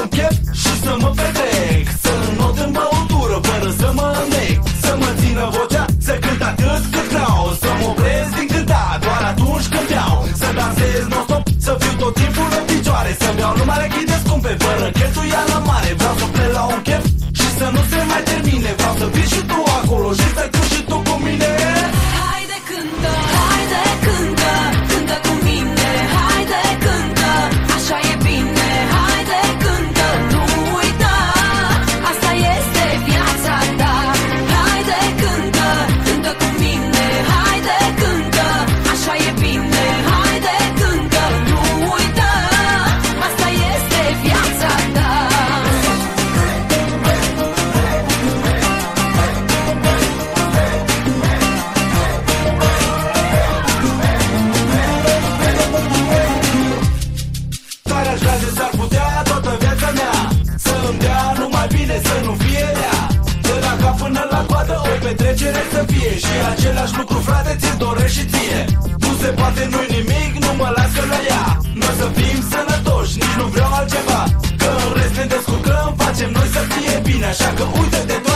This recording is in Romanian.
am chef și să mă petrec. Să înot în băutură fără să mă înnec Să mă țină vocea, să cânt atât cât vreau. Să mă opresc din cânta doar atunci când vreau. Să dansez non-stop, să fiu tot timpul în picioare. Să beau numai rechii de scumpe, fără chetuia la mare. Vreau să plec la un chef și să nu se mai termine. Vreau să fii și tu acolo și să alegere să fie Și același lucru frate ți doresc și ție. Nu se poate, nu nimic, nu mă lasă la ea. Noi să fim sănătoși, nici nu vreau altceva. Că în rest ne descurcăm, facem noi să fie bine. Așa că uite-te tu